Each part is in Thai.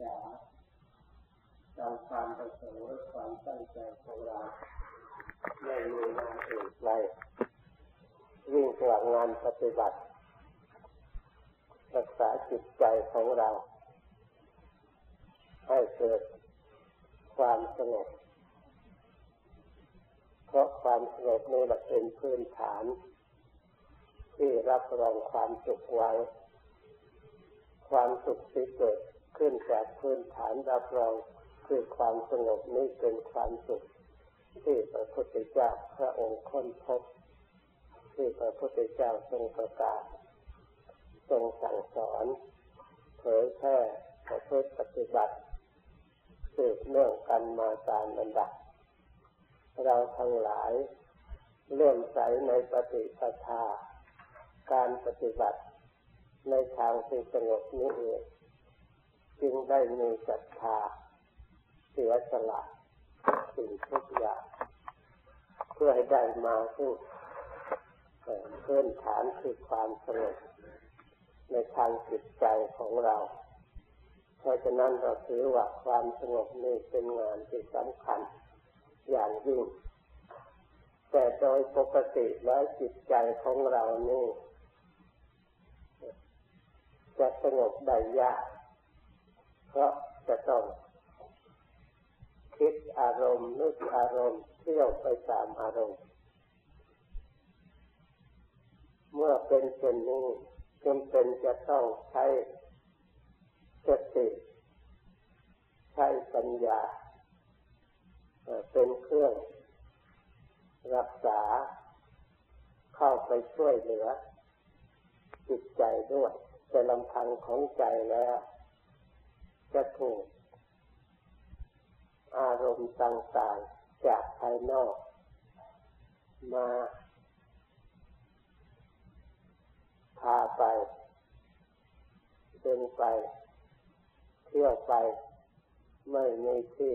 ษาตามความประสงค์และความตั้งใจของเราไม่มีงานอื่นใดวิ่งกลับงานปฏิบัติ รักษาจิตใจของเรา ให้เกิดความสงบเพราะความสงบนี่แหละเป็นพื้นฐาน ที่รับรองความสุขไว้ ความสุขที่เกิด ขึ้นจากพื้นฐานรับรองคือความสงบนี้เป็นความสุขที่พระพุทธเจ้าพระองค์ค้นพบที่พระพุทธเจ้าทรงประกาศทรงสั่งสอนเผยแพร่ประพฤติปฏิบัติสืบเนื่องกันมาตามลำดับเราทั้งหลายเลื่อมใสในปฏิปทา การปฏิบัติในทางที่สงบนี้เอง จึงได้มีศรัทธาเสียสละสิ่งทุกอย่างเพื่อให้ได้มาซึ่งเพื้นฐานคือความสงบในทางจิตใจของเรา เพราะฉะนั้นเราถือว่าความสงบนี้เป็นงานที่สำคัญอย่างยิ่ง แต่โดยปกติแล้วจิตใจของเรานี่จะสงบได้ยาก เพราะจะต้องคิดอารมณ์นึกอารมณ์เที่ยวไปตามอารมณ์ เมื่อเป็นเช่นนี้จำเป็นจะต้องใช้สติใช้ปัญญา เป็นเครื่องรักษาเข้าไปช่วยเหลือ จิตใจด้วยจะลำพังของใจแล้ว จะถูกอารมณ์ต่างๆจากภายนอก มาพาไปเดินไป เที่ยวไป ไม่มีที่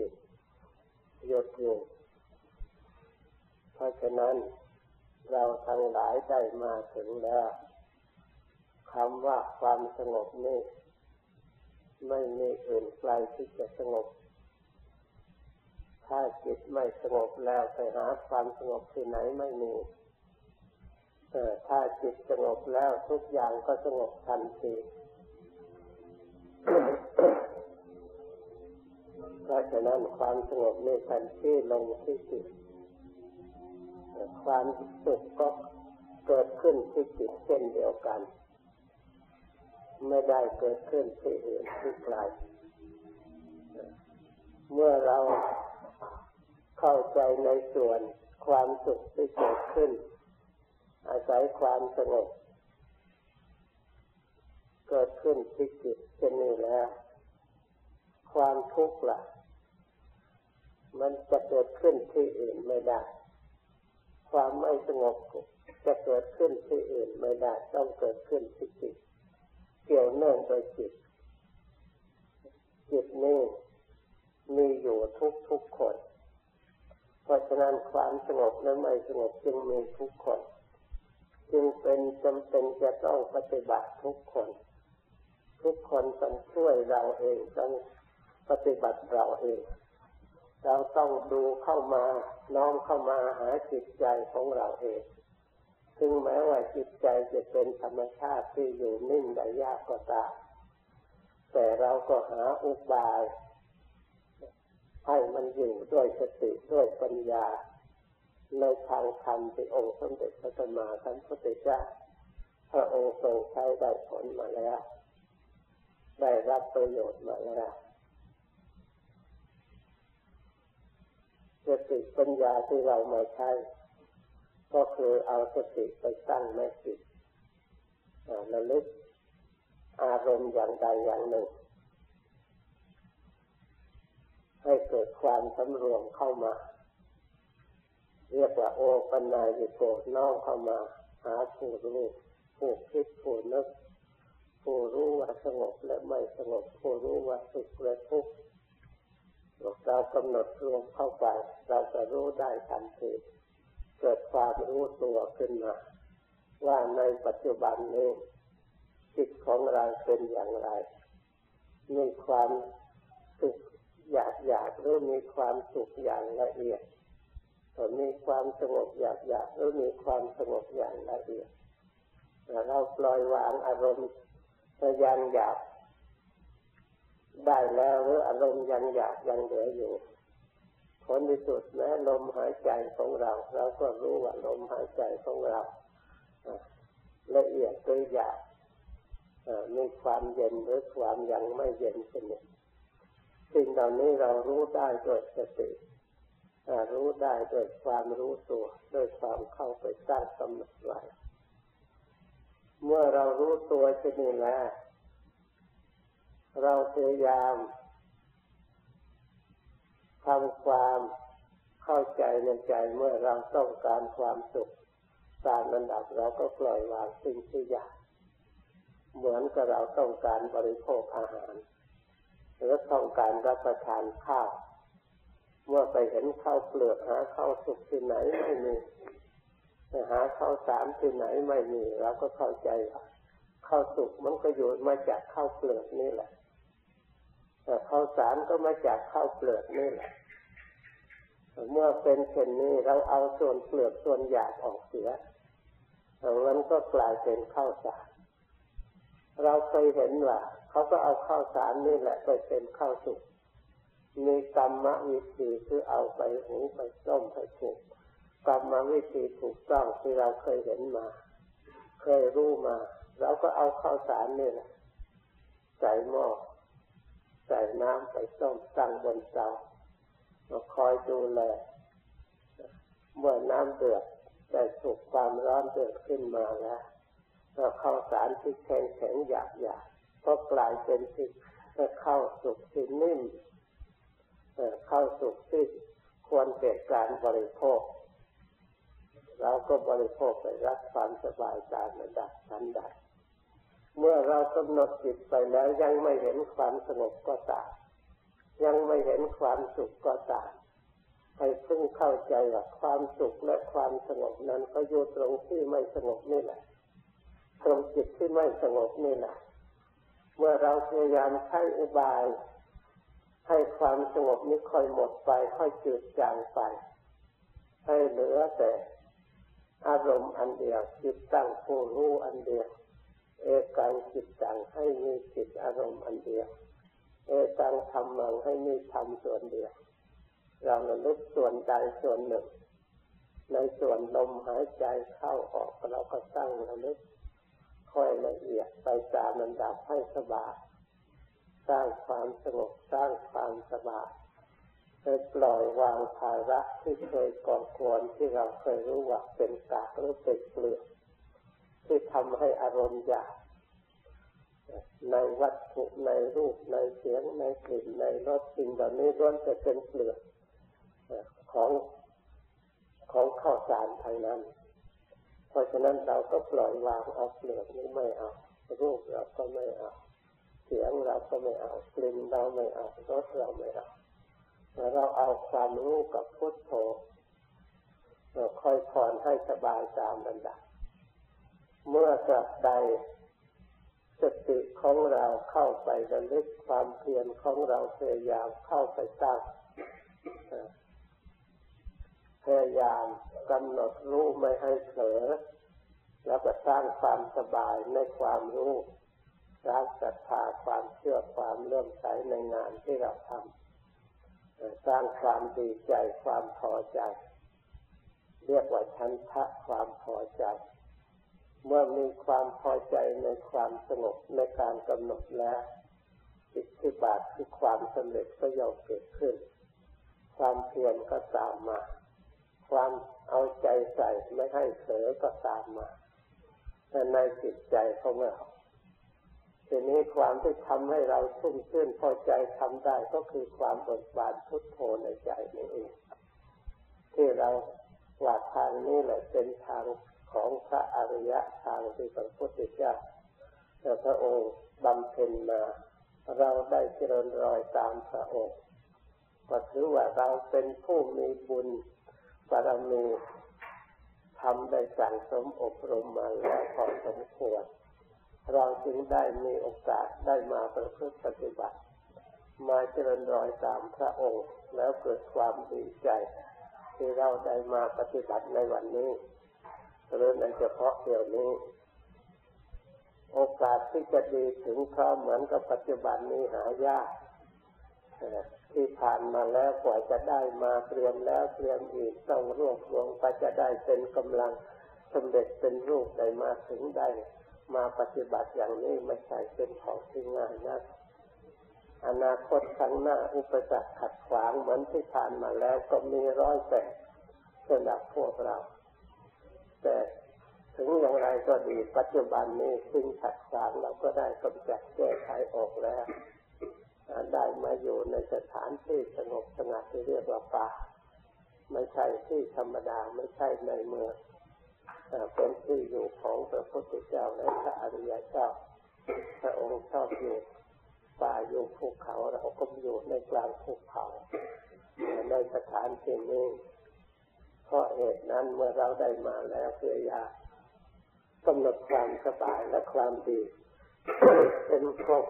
หยุดอยู่เพราะฉะนั้นเราทั้งหลายได้มาถึงแล้วคำว่าความสงบนี่ ไม่มีอื่นไกลที่จะสงบ ถ้าจิตไม่สงบแล้วไปหาความสงบที่ไหนไม่มีถ้าจิตสงบแล้วทุกอย่างก็สงบทันทีเพราะฉะนั้นความสงบในทันที่ลงที่จิตความสุขก็เกิดขึ้นที่จิตเช่นเดียวกัน ไม่ได้เกิดขึ้นที่อื่นที่ไกลเมื่อเราเข้าใจในส่วนความสุขที่เกิดขึ้น อาศัยความสงบเกิดขึ้นที่จิตเช่นนี้แล้ว ความทุกข์ล่ะ มันจะเกิดขึ้นที่อื่นไม่ได้ ความไม่สงบจะเกิดขึ้นที่อื่นไม่ได้ ต้องเกิดขึ้นที่จิต เกี่ยวเนื่องโดยจิต จิตนี้มีอยู่ทุกทุกคน เพราะฉะนั้นความสงบและไม่สงบจึงมีทุกคน จึงเป็นจำเป็นจะต้องปฏิบัติทุกคน ทุกคนต้องช่วยเราเองต้องปฏิบัติเราเอง เราต้องดูเข้ามาน้อมเข้ามาหาจิตใจของเราเอง ถึงแม้ว่าจิตใจจะเป็นธรรมชาติที่อยู่นิ่งได้ยากก็ตามแต่เราก็หาอุบาย ให้มันอยู่ด้วยสติด้วยปัญญา ในทางธรรมที่องค์สมเด็จพระสัมมาสัมพุทธเจ้าพระองค์ทรงใช้ได้ผลมาแล้ว ได้รับประโยชน์มาแล้วสติปัญญาที่เรามาใช้ ก็คือเอาสติไปตั้งในจิตระลึกอารมณ์อย่างใดอย่างหนึ่ง ให้เกิดความสำรวมเข้ามา เรียกว่าโอปัญญาญิโกน้องเข้ามา หาผู้รู้ผู้คิดผู้นึกผู้รู้ว่าสงบและไม่สงบผู้รู้ว่าสุขและทุกข์เรากำหนดรวมเข้าไป เราจะรู้ได้ทันที เกิดความรู้ตัวขึ้นมา ว่าในปัจจุบันนี้จิตของเราเป็นอย่างไร มีความสุขอยากอยากหรือมีความสุขอย่างละเอียดมีความสงบอยากอยากหรือมีความสงบอย่างละเอียดเราปล่อยวางอารมณ์ยังอยากได้แล้วหรืออารมณ์ยังอยากยังเหลืออยู่ ผลที่สุดแม้ลมหายใจของเรา เราก็รู้ว่าลมหายใจของเราละเอียดหรือหยาบมีความเย็นหรือความยังไม่เย็นสนิทสิ่งเหล่านี้เรารู้ได้โดยสติรู้ได้โดยความรู้ตัวโดยความเข้าไปสร้างกำหนดไว้เมื่อเรารู้ตัวชนิดแล้วเราพยายาม ทำความเข้าใจในใจเมื่อเราต้องการความสุขตามระดับเราก็ปล่อยวางสิ่งที่อยากเหมือนกับเราต้องการบริโภคอาหาร หรือต้องการรับประทานข้าว เมื่อไปเห็นข้าวเปลือกหาข้าวสุกที่ไหนไม่มีหาข้าวสารที่ไหนไม่มีเราก็เข้าใจว่าข้าวสุกมันก็อยู่มาจากข้าวเปลือกนี่แหละ ข้าวสารก็มาจากข้าวเปลือกนี่แหละเมื่อเป็นเช่นนี้เราเอาส่วนเปลือกส่วนหยาบออกเสียมันก็กลายเป็นข้าวสาร เราเคยเห็นว่าเขาก็เอาข้าวสารนี่แหละไปเป็นข้าวสุกมีกรรมวิธีคือเอาไปหุงไปต้มไปถูกกรรมวิธีถูกต้องที่เราเคยเห็นมา เคยรู้มา เราก็เอาข้าวสารนี่แหละใส่หม้อ ใส่น้ำไปต้มตั้งบนเตาเราคอยดูแลเมื่อน้ำเดือดได้สุกความร้อนเดือดขึ้นมาแล้วเราเข้าสารที่แข็งแข็งหยาบหยาบก็กลายเป็นที่เข้าสุกที่นิ่มเข้าสุกที่ควรเกิดการบริโภค เราก็บริโภคไปรับความสบายตามระดับชั้นใด เมื่อเรากำหนดจิตไปแล้วยังไม่เห็นความสงบก็ตามยังไม่เห็นความสุขก็ตามให้พึ่งเข้าใจว่าความสุขและความสงบนั้นก็อยู่ตรงที่ไม่สงบนี่แหละ ตรงจิตที่ไม่สงบนี่แหละ เมื่อเราพยายามใช้อุบาย ให้ความสงบนี้ค่อยหมดไป ค่อยจืดจางไป ให้เหลือแต่อารมณ์อันเดียวจิตตั้งผู้รู้อันเดียว เอกังจิตตังให้มีจิตอารมณ์อันเดียว เอตังธรรมังให้มีธรรมส่วนเดียว เราระลึกส่วนใดส่วนหนึ่ง ในส่วนลมหายใจเข้าออกเราก็ตั้งระลึกค่อยละเอียดไปตามลำดับให้สบายสร้างความสงบสร้างความสบายไปปล่อยวางภาระที่เคยก่อควรที่เราเคยรู้ว่าเป็นกากหรือเป็นเปลือกที่ทำให้อารมณ์อยาก ในวัตถุในรูปในเสียงในกลิ่นในรสสิ่งเหล่านี้ล้วนจะเป็นเปลือกของของข้าวสารทางนั้น เพราะฉะนั้นเราก็ปล่อยวางเอาเปลือกนี้ไม่เอา รูปเราก็ไม่เอา เสียงเราก็ไม่เอา กลิ่นเราไม่เอา รสเราไม่เอาเราเอาความรู้กับพุทโธเราค่อยผ่อนให้สบายตามลำดับเมื่อสับใด สติของเราเข้าไประลึกความเพียรของเราพยายามเข้าไปตั้งพยายามกำหนดรู้ไม่ให้เผลอแล้วก็สร้างความสบายในความรู้สร้างศรัทธาความเชื่อความเลื่อมใสในงานที่เราทำสร้างความดีใจความพอใจ เรียกว่าชันทะความพอใจ เมื่อมีความพอใจในความสงบในการกำหนดแล้วอิทธิบาทคือความสำเร็จก็ย่อมเกิดขึ้น ความเพียรก็ตามมา ความเอาใจใส่ไม่ให้เผลอก็ตามมาแต่ในจิตใจของเราทีนี้ความที่ทำให้เราชุ่มชื่นพอใจทำได้ก็คือความเบิกบานพุทโธในใจนี่เองที่เราว่าทางนี้แหละเป็นทาง ของพระอริยะทางที่พระพุทธเจ้าพระองค์บำเพ็ญมา เราได้เจริญรอยตามพระองค์ก็ถือว่าเราเป็นผู้มีบุญบารมีทำได้สั่งสมอบรมมาแล้วพอสมควร เราจึงได้มีโอกาสได้มาประพฤติปฏิบัติ มาเจริญรอยตามพระองค์ แล้วเกิดความดีใจ ที่เราได้มาปฏิบัติในวันนี้ หรือในเฉพาะเดี๋ยวนี้ โอกาสที่จะดีถึงพร้อมเหมือนกับปัจจุบันนี้หายากที่ผ่านมาแล้วกว่าจะได้มาเตรียมแล้วเตรียมอีกต้องรวบรวมไปจะได้เป็นกำลังสำเร็จเป็นรูปได้มาถึงได้มาปฏิบัติอย่างนี้ไม่ใช่เป็นของที่ง่ายนะอนาคตข้างหน้าอุปสรรคขัดขวางเหมือนที่ผ่านมาแล้วก็มีร้อยแต่สำหรับพวกเรา แต่ถึงอย่างไรก็ดีปัจจุบันนี้สิ่งขัดขวางเราก็ได้กำจัดแก้ไขออกแล้ว ได้มาอยู่ในสถานที่สงบสงัดที่เรียกว่าป่า ไม่ใช่ที่ธรรมดาไม่ใช่ในเมืองเป็นที่อยู่ของพระพุทธเจ้าและพระอริยเจ้าพระองค์ชอบอยู่ป่าอยู่ภูเขาเราก็อยู่ในกลางภูเขาในสถานที่นี้ ตุนั้นเมื่อเราได้มาแล้วเพื่อยากำหนดความสบายและความดี เป็นครบ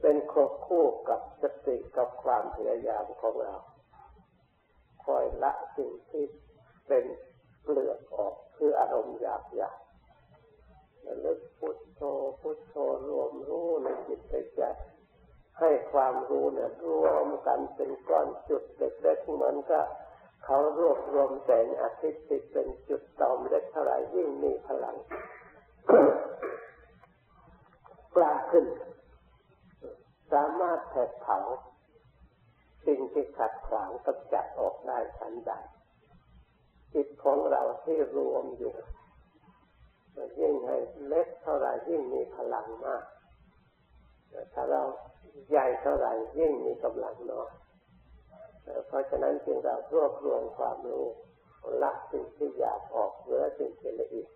เป็นครบคู่กับสติกับความพยายามของเรา คอยละสิ่งที่เป็นเปลือกออกคืออารมณ์หยาบหยาบระลึกพุทโธพุทโธรวมรู้ในจิตใจ ให้ความรู้เนี่ยรวมกันเป็นก้อนจุดเล็กๆเหมือนกับเขารวบรวมแสงอาทิตย์เป็นจุดตอมเล็กเท่าไรยิ่งมีพลังกล้าขึ้น สามารถแผดเผาสิ่งที่ขัดขวางกำจัดออกได้ทันใดจิตของเราที่รวมอยู่ยิ่งให้เล็กเท่าไรยิ่งมีพลังมากถ้าเรา ใหญ่เท่าไรยิ่งมีกำลังน้อยเพราะฉะนั้นจึงเรารวบรวมความรู้ละสิ่งที่อยากออกเหลือสิ่งที่ละเอียด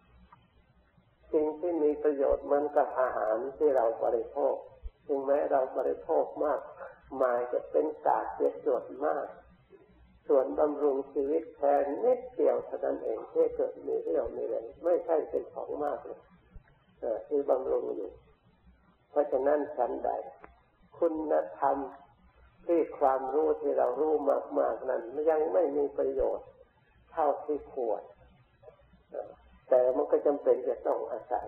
สิ่งที่มีประโยชน์เหมือนกับอาหารที่เราบริโภคถึงแม้เราบริโภคมากมายจะเป็นกากเจ็ดส่วนมาก ส่วนบำรุงชีวิตแทนนิดเดียวเท่านั้นเองที่เกิดมีเรี่ยวมีแรงไม่ใช่เป็นของมากเลยที่บำรุงอยู่ เพราะฉะนั้นชั้นใด คุณธรรมที่ความรู้ที่เรารู้มากๆนั้นยังไม่มีประโยชน์เท่าที่ควรแต่มันก็จำเป็นจะต้องอาศัย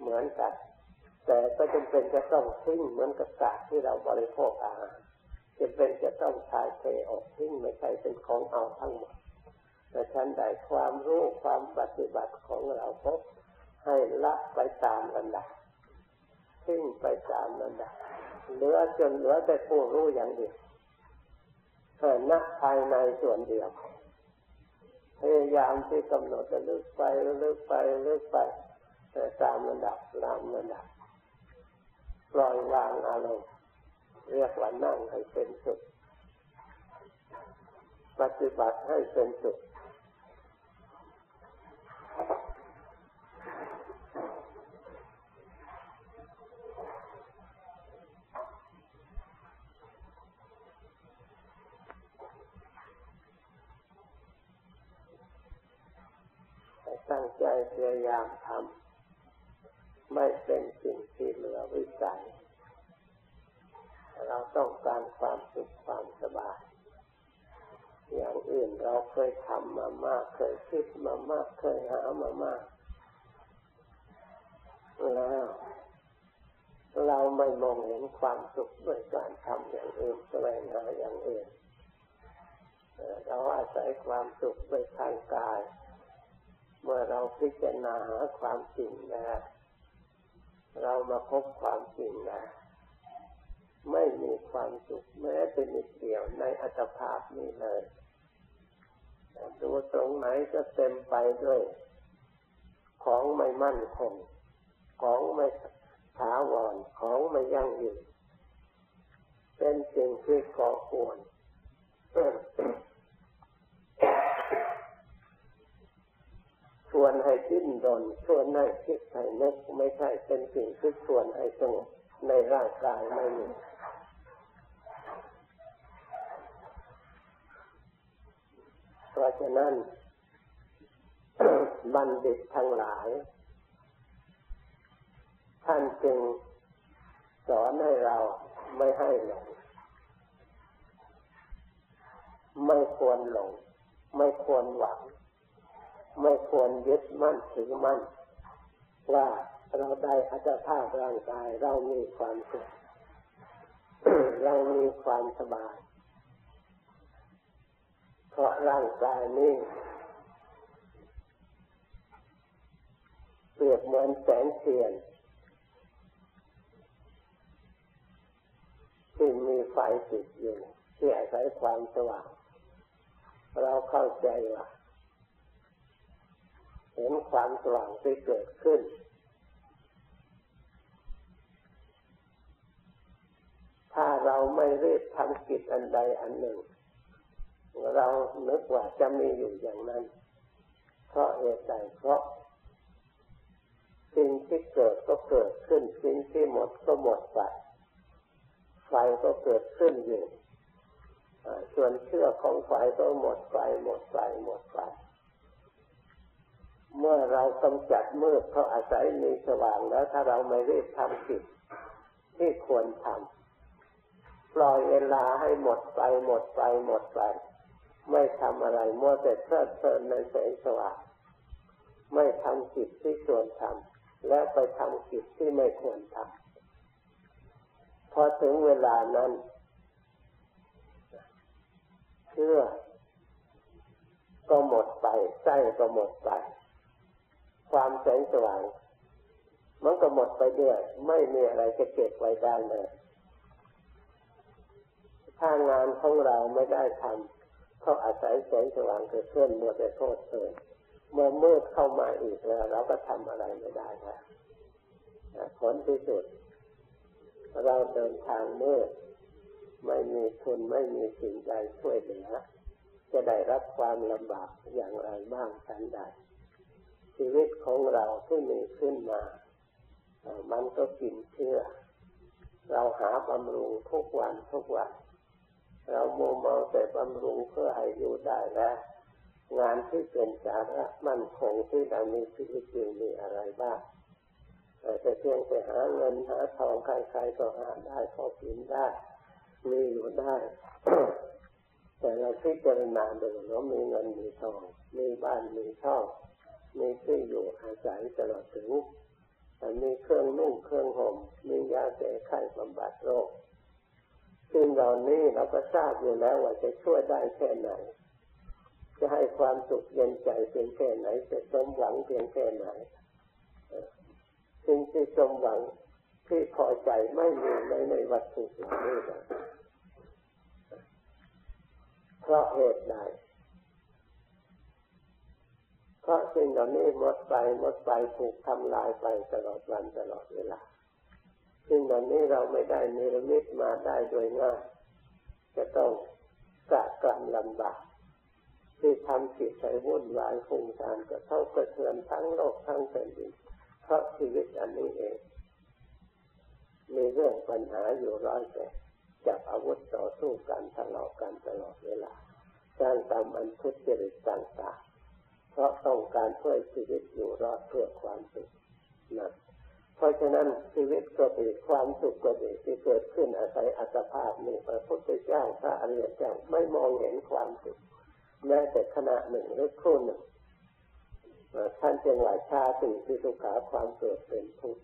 เหมือนกัน แต่ก็จำเป็นจะต้องทิ้งเหมือนกับกากที่เราบริโภคอาหารจำเป็นจะต้องทายเทออกทิ้งไม่ใช่เป็นของเอาทั้งหมดแต่ฉันได้ความรู้ความปฏิบัติของเราพบให้ละไปตามลำดับทิ้งไปตามลำดับ เหลือจนเหลือแต่ผู้รู้อย่างเดียวนักภายในส่วนเดียว พยายามที่กำหนดจะลึกไประลึกไประลึกไป แต่ตามระดับตามระดับปล่อยวางอารมณ์เรียกว่านั่งให้เป็นสุขปฏิบัติให้เป็นสุข ตั้งใจพยายามทำไม่เป็นสิ่งที่เหลือวิสัย เราต้องการความสุขความสบาย อย่างอื่นเราเคยทำมามาก เคยคิดมามาก เคยหามามาก แล้วเราไม่มองเห็นความสุขด้วยการทำอย่างอื่นแสวงหาอย่างอื่น เราอาศัยความสุขโดยทางกาย เมื่อเราพิจารณาหาความจริงนะเรามาพบความจริงนะ ไม่มีความสุขแม้เป็นนิดเดียวในอัตภาพนี้เลยดูตรงไหนก็เต็มไปด้วย ของไม่มั่นคง ของไม่ถาวร ของไม่ยั่งยืน เป็นสิ่งที่ก่อกวน ชวนให้ดิ้นรนชวนให้คิดให้นึกไม่ใช่เป็นสิ่งที่ชวนให้สงบในร่างกายไม่มีเพราะฉะนั้น บัณฑิตทั้งหลายทท่านจึงสอนให้เราไม่ให้หลงไม่ควรหลง ไม่ควรหวัง ไม่ควรยึดมั่นถือมั่นว่าเราได้อัตภาพร่างกายเรามีความสุขเรามีความสบาย เพราะร่างกายนี้เปรียบเหมือนแสงเทียนที่มีไฟติดอยู่ที่อาศัยความสว่าง เราเข้าใจว่า เห็นความสว่างที่เกิดขึ้น ถ้าเราไม่รีบทำกิจอันใดอันหนึ่ง เรานึกว่าจะมีอยู่อย่างนั้น เพราะเหตุใดเพราะสิ่งที่เกิดก็เกิดขึ้น สิ่งที่หมดก็หมดไปไฟก็เกิดขึ้นอยู่ส่วนเชื่อของไฟก็หมดไฟหมดไฟหมดไฟ เมื่อเรากำจัดมืดเขาอาศัยมีสว่างแล้ว ถ้าเราไม่รีบทำผิดที่ควรทำปล่อยเวลาให้หมดไปหมดไปหมดไป ไม่ทำอะไรมัวแต่เพลิดเพลินในแสงสว่างไม่ทำกิจที่ควรทำและไปทำกิจที่ไม่ควรทำพอถึงเวลานั้นเชื่อก็หมดไปใส้ก็หมดไป ความแสงสว่าง มันก็หมดไปด้วยไม่มีอะไรจะเก็บไว้ได้เลยถ้างานของเราไม่ได้ทำเขาอาศัยแสงสว่างเกิดขึ้นเมื่อแต่โทษเถิดเมื่อมืดเข้ามาอีกแล้ว เราก็ทำอะไรไม่ได้แล้วผลที่สุด เราเดินทางเมื่อไม่มีทุนไม่มีสิ่งใดช่วยเหลือจะได้รับความลำบากอย่างไรบ้างทันใด ชีวิตของเราที่มีขึ้นมา มันก็กินเชื่อ เราหาบำรุงทุกวันทุกวัน เราโมเมาแต่บำรุงเพื่อให้อยู่ได้แล้วงานที่เป็นสาระมั่นคงที่เรามีชีวิตจริงมีอะไรบ้างแต่เพียงแต่หาเงินหาทองใครๆก็หาได้พอกินได้ มีอยู่ได้ แต่เราพิจารณาดูเรามีเงินมีทอง มีบ้านมีช่อง มีที่อยู่อาศัยตลอดถึงมีเครื่องนุ่งเครื่องห่มมียาแก้ไขบำบัดโรคซึ่งเหล่านี้เราก็ทราบอยู่แล้วว่าจะช่วยได้แค่ไหน จะให้ความสุขเย็นใจเพียงแค่ไหนจะสมหวังเพียงแค่ไหนสิ่งที่สมหวังที่พอใจไม่มีในในวัตถุเหล่านี้เลยเพราะเหตุใด เพราะสิ่งเหล่านี้หมดไปหมดไปถูกทำลายไปตลอดวันตลอดเวลาสิ่งเหล่านี้เราไม่ได้นิรมิตมาได้โดยง่ายจะต้องกะกรรมลำบากที่ทำจิตใจวุ่นวายฟุ้งซ่านก็เท่ากระเทือนทั้งโลกทั้งแผ่นดินเพราะชีวิตอันนี้เองมีเรื่องปัญหาอยู่ร้อยแต่จับอาวุธต่อสู้กันทะเลาะกันตลอดเวลาสร้างตามอันทุจริตต่างๆ ราะต้องการเพื่อชีวิตอยู่รอดเพื่อความสุขนะเพราะฉะนั้นชีวิตก็ดีความสุขก็ดีที่เกิดขึ้นอาศัยอัตภาพนี้พระพุทธเจ้าพระอริยเจ้าไม่มองเห็นความสุขแม้แต่ขณะหนึ่งหรือครู่หนึ่งท่านจึงว่าชาติทิทุขาความเกิดเป็นทุกข์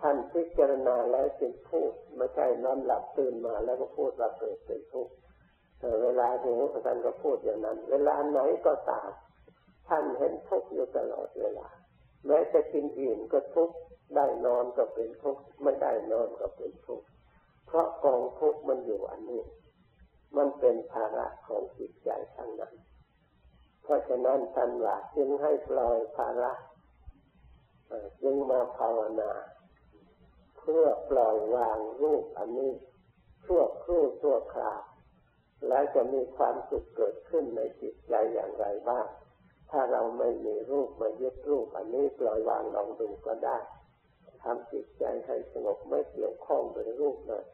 ท่านพิจารณาแล้วจึงพูดไม่ใช่นอนหลับตื่นมาแล้วก็พูดว่าเกิดเป็นทุกข์เวลาถึงท่านก็พูดอย่างนั้น เวลาไหนก็ตาม ท่านเห็นทุกข์อยู่ตลอดเวลาแม้จะกินอิ่มก็ทุกข์ได้นอนก็เป็นทุกข์ไม่ได้นอนก็เป็นทุกข์เพราะกองทุกข์มันอยู่อันนี้ มันเป็นภาระของจิตใจทั้งนั้น เพราะฉะนั้นท่านว่าจึงให้ปล่อยภาระจึงมาภาวนา เพื่อปล่อยวางรูปอันนี้ชั่วครู่ชั่วคราวและจะมีความสุขเกิดขึ้นในจิตใจอย่างไรบ้าง ถ้าเราไม่มีรูปมายึดรูปอันนี้ปล่อยวางลองดูก็ได้ทำจิตใจให้สงบไม่เกี่ยวข้องกับรูปเลย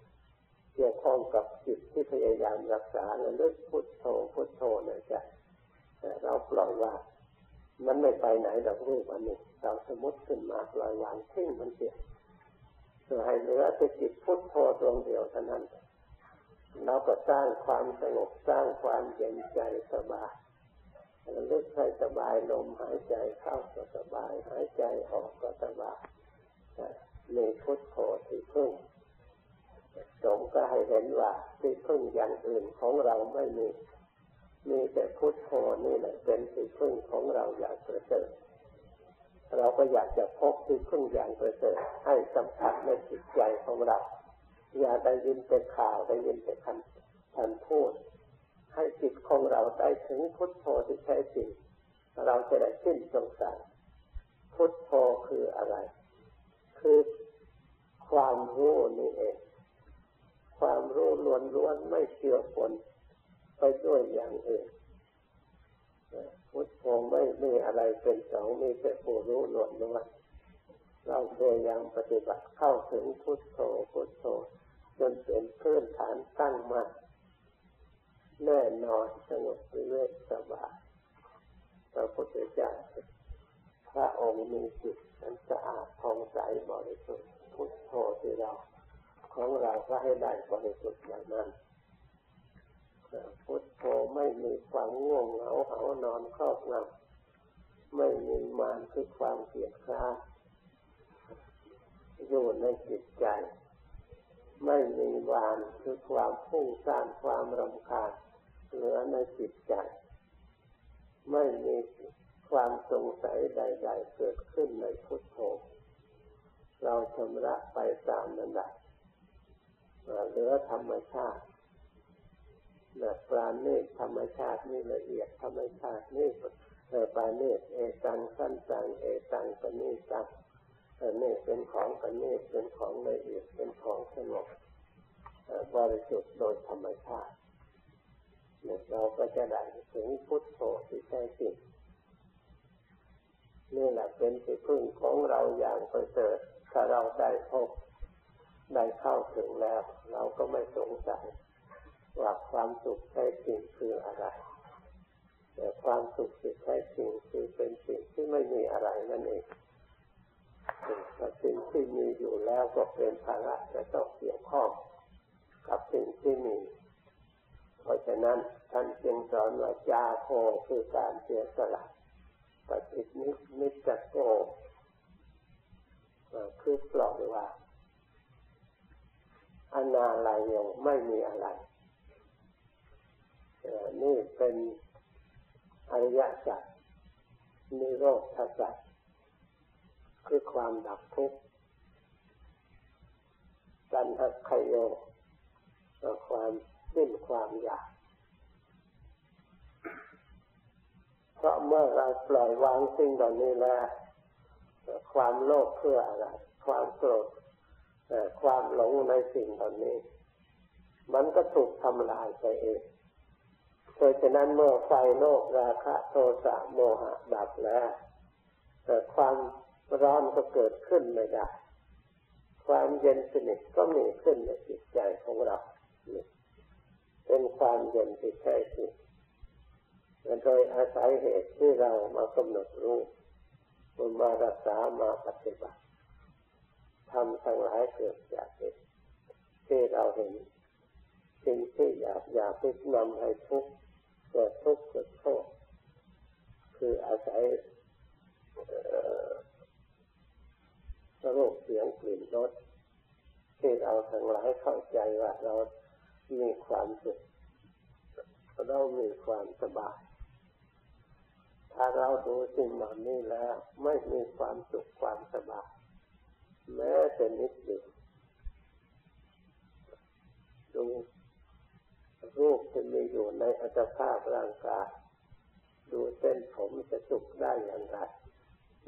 เกี่ยวข้องกับจิตที่พยายามรักษาและลึกพุทโธพุทโธนใจเราปล่อยวางมันไม่ไปไหนดอกรูปอันนี้เราสมมติขึ้นมาปล่อยวางทิ้งมันเสียเพื่อให้เหลือแต่จิตพุทโธดวงเดียวเท่านั้นเราก็สร้างความสงบสร้างความเย็นใจสบาย ลึกให้สบายลมหายใจเข้าก็สบาย หายใจออกก็สบายมีพุทโธที่พึ่งสมก็ให้เห็นว่าที่พึ่งอย่างอื่นของเราไม่มีมีแต่พุทโธนี่แหละเป็นที่พึ่งของเราอย่างประเสริฐเราก็อยากจะพบที่พึ่งอย่างประเสริฐให้สัมผัสในจิตใจของเรา อย่าได้ยินแต่ข่าวได้ยินแต่คำพูด ให้จิตของเราได้ถึงพุทโธที่แท้จริง เราจะได้สิ้นสงสัยพุทโธคืออะไร คือความรู้นี่เอง ความรู้ล้วนๆไม่เกี่ยวปนไปด้วยอย่างอื่นพุทโธไม่มีอะไรเป็นสองมีแต่ผู้รู้ล้วนๆเราพยายามปฏิบัติเข้าถึงพุทโธพุทโธจนเป็นพื้นฐานตั้งมั่น แน่นอนสงบเรื่อยสบายพระพุทธเจ้าพระองค์มีจิตอันสะอาดผ่องใสบริสุทธิ์พุทโธที่เรา ของเราก็ให้ได้บริสุทธิ์อย่างนั้นพุทโธไม่มีความง่วงเหงาเหานอนครอบงำไม่มีมานคือความเกลียดคร้าอยู่ในจิตใจ ไม่มีวานคือความพุ่งซ่านความรำคาญ เหลือในจิตใจ ไม่มีความสงสัยใด ๆ เกิดขึ้นในพุทโธเราชำระไปตามนั้นได้เหลือธรรมชาตินะปราณีตธรรมชาตินี่ละเอียดธรรมชาตินี่ปราณีตเอตังสั้นตังเอตังปณีตังนี่เป็นของปณีตเป็นของละเอียดเป็นของสงบบริสุทธิ์โดยธรรมชาติ เราก็จะได้ถึงพุทโธที่แท้จริงนี่แหละเป็นที่พึ่งของเราอย่างประเสริฐถ้าเราได้พบได้เข้าถึงแล้ว เราก็ไม่สงสัยว่าความสุขแท้จริงคืออะไร แต่ความสุขที่แท้จริงคือเป็นสิ่งที่ไม่มีอะไรนั่นเองแต่สิ่งที่มีอยู่แล้วก็เป็นภาระจะต้องเกี่ยวข้องกับสิ่งที่มี เพราะฉะนั้นท่านจึงสอนว่าจาโคคือการเสียสละปฏินิมิจโกคือปล่อยวางอนาลัยยังไม่มีอะไรนี่เป็นอริยสัจนิโรธสัจคือความดับทุกข์สันหัคโยความ สิ้นความอยาก เพราะเมื่อเราปล่อยวางสิ่งเหล่านี้แล้วความโลภเพื่ออะไร ความโกรธความหลงในสิ่งเหล่านี้ มันก็ถูกทำลายไปเองเพราะฉะนั้นเมื่อไฟโลกราคะโทสะโมหะดับแล้วแต่ความร้อนก็เกิดขึ้นไม่ได้ ความเย็นสนิทก็มีขึ้นในจิตใจของเราเเป็นความเย็นที่แท้จริงโดยอาศัยเหตุที่เรามากำหนดรู้มารักษามาปฏิบัติทำทั้งหลายเกิดจากเหตุที่เราเห็นสิ่งที่อยากอยากที่นำให้ทุกข์เกิดทุกข์เกิดโทษคืออาศัยรูปเสียงกลิ่นรสที่เราทั้งหลายเข้าใจว่าเรา มีความสุขเรามีความสบาย ถ้าเราดูสิ่งเหล่านี้แล้วไม่มีความสุขความสบายแม้แต่นิดเดียวดูรูปที่มีอยู่ในอัตภาพร่างกายดูเส้นผมจะสุกได้อย่างไร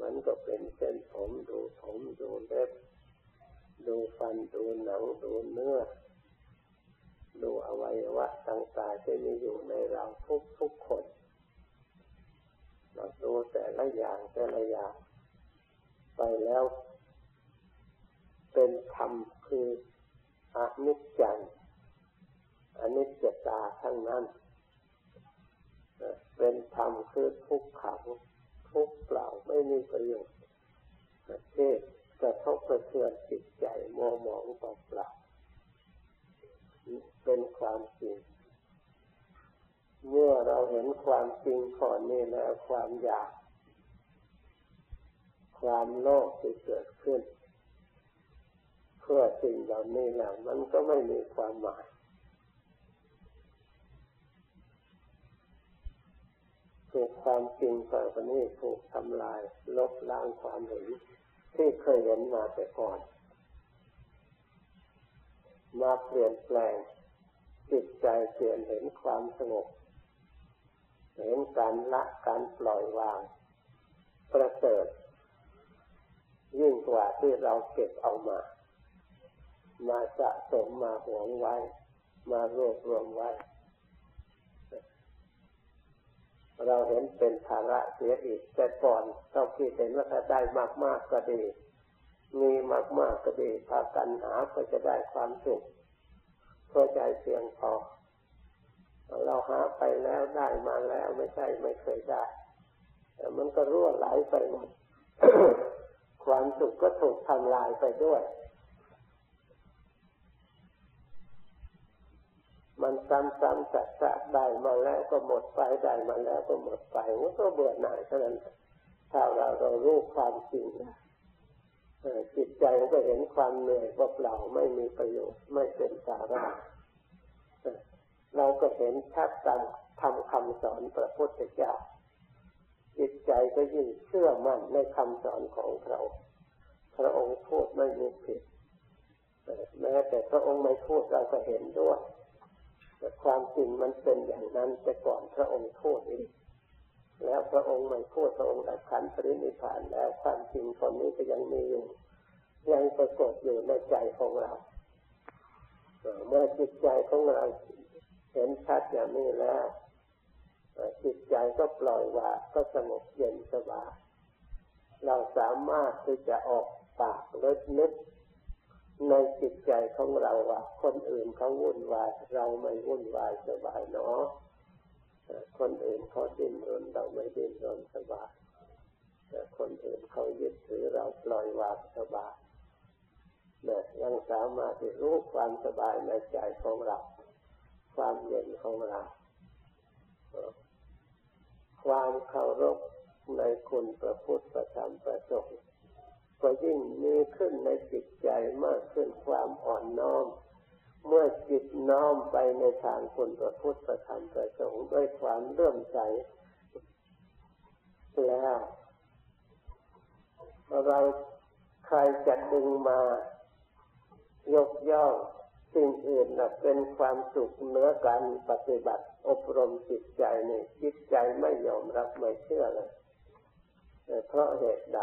มันก็เป็นเส้นผมดูผมดูเล็บดูฟันดูหนังดูเนื้อ ดูอวัยวะต่างๆที่มีอยู่ในเราทุกทุกคนเราดูแต่ละอย่างแต่ละอย่างไปแล้ว เป็นธรรมคืออนิจจังอนิจจตาทั้งนั้น เป็นธรรมคือทุกขังทุกเปล่าไม่มีประโยชน์ที่กระทบกระเทือนจิตใจมัวหมองเปล่า เป็นความจริง เมื่อเราเห็นความจริงข้อนี้แล้วความอยาก ความโลภที่เกิดขึ้น เพื่อสิ่งเหล่านี้แล้วมันก็ไม่มีความหมายถูกความจริงต่อไปนี้ถูกทำลาย ลบล้างความเห็นที่เคยเห็นมาแต่ก่อน มาเปลี่ยนแปลงจิตใจเปลี่ยนเห็นความสงบ เห็นการละการปล่อยวาง ประเสริฐ ยิ่งกว่าที่เราเก็บเอามา มาสะสมมาหวงไว้ มารวบรวมไว้ เราเห็นเป็นภาระเสียอีกแต่ก่อนเราคิดเห็นว่าถ้าได้มากๆก็ดี มีมากๆก็ดีพากันหาก็จะได้ความสุขพอใจเพียงพอเราหาไปแล้วได้มาแล้วไม่ใช่ไม่เคยได้ แต่มันก็รั่วไหลไปหมดความสุขก็ถูกทำลายไปด้วย มันซ้ำๆจัดๆได้มาแล้วก็หมดไปได้มาแล้วก็หมดไปมันก็เบื่อหน่ายเท่านั้นถ้าเราเรารู้ความจริงนะ จิตใจก็เห็นความเหนื่อยว่าเปล่าไม่มีประโยชน์ไม่เป็นสาระเราก็เห็นชัดตามทำคำสอนพระพุทธเจ้าจิตใจก็ยิ่งเชื่อมั่นในคำสอนของพระองค์พระองค์พูดไม่มีผิดแม้แต่พระองค์ไม่พูดเราก็เห็นด้วยแต่ความจริงมันเป็นอย่างนั้นแต่ก่อนพระองค์พูดเอง แล้วพระองค์ไม่พูดพระองค์ดับขันปรินิพานแล้วความจริงคนนี้ก็ยังมีอยู่ยังปรากฏอยู่ในใจของเราเมื่อจิตใจของเราเห็นชัดอย่างนี้แล้วจิตใจก็ปล่อยวางก็สงบเย็นสบายเราสามารถที่จะออกปากเลิศนึกในจิตใจของเราว่า คนอื่นเขาวุ่นวายเราไม่วุ่นวายสบายเนาะ คนอื่นเขาดิ้นรนเราไม่ดิ้นรนสบายแต่คนอื่นเขายึดถือเราปล่อยวางสบายเนี่ยยังสามารถที่รู้ความสบายในใจของเรา ความเย็นของเรา ความเคารพในคุณประพุทธประธรรมประสงค์ก็ยิ่งมีขึ้นในจิตใจมากขึ้นความอ่อนน้อม เมื่อจิตน้อมไปในทางคุณพระพุทธประธรรมประสงค์ด้วยความเลื่มใสแล้วเราใครจะดึงมายกย่องสิ่งอื่นนะเป็นความสุขเหนือการปฏิบัติ อบรมจิตใจนี่จิตใจไม่ยอมรับไม่เชื่อเลยเพราะเหตุใด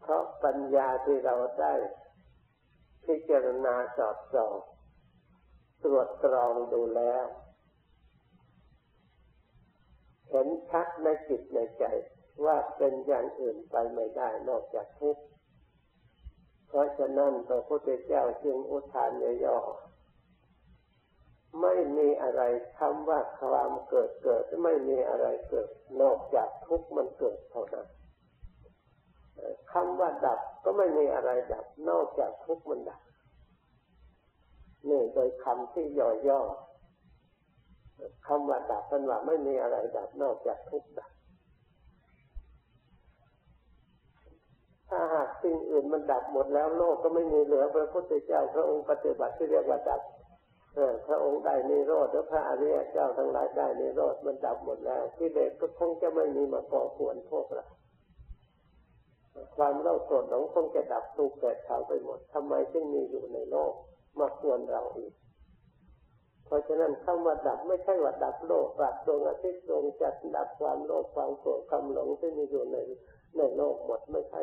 เพราะปัญญาที่เราได้พิจารณาสอบสอบ ตรวจตรองดูแล้วเห็นชัดในจิตในใจว่าเป็นอย่างอื่นไปไม่ได้นอกจากทุกข์เพราะฉะนั้นพระพุทธเจ้าจึงอุทานย่อๆไม่มีอะไรคำว่าความเกิดเกิดไม่มีอะไรเกิด นอกจากทุกข์มันเกิดเท่านั้นคำว่าดับก็ไม่มีอะไรดับ นอกจากทุกข์มันดับ นี่โดยคำที่ย่อยๆคำว่าดับเป็นว่าไม่มีอะไรดับนอกจากทุกข์ดับ ถ้าหากสิ่งอื่นมันดับหมดแล้วโลกก็ไม่มีเหลือพระพุทธเจ้าพระองค์ปฏิบัติที่เรียกว่าดับพระองค์ได้นิโรธแล้วพระอริยเจ้าทั้งหลายได้นิโรธมันดับหมดแล้วที่เด็กก็คงจะไม่มีมาก่อขวนพวกเราความเล่าโกรธหลงคงจะดับตูเกิดเขาไปหมดทำไมจึงมีอยู่ในโลก มาควรเราอีก เพราะฉะนั้นคำว่าดับไม่ใช่ว่าดับโลกดับดวงอาทิตย์ดวงจันทร์ดับความโลภความโกรธความหลงที่มีอยู่ในในโลกหมดไม่ใช่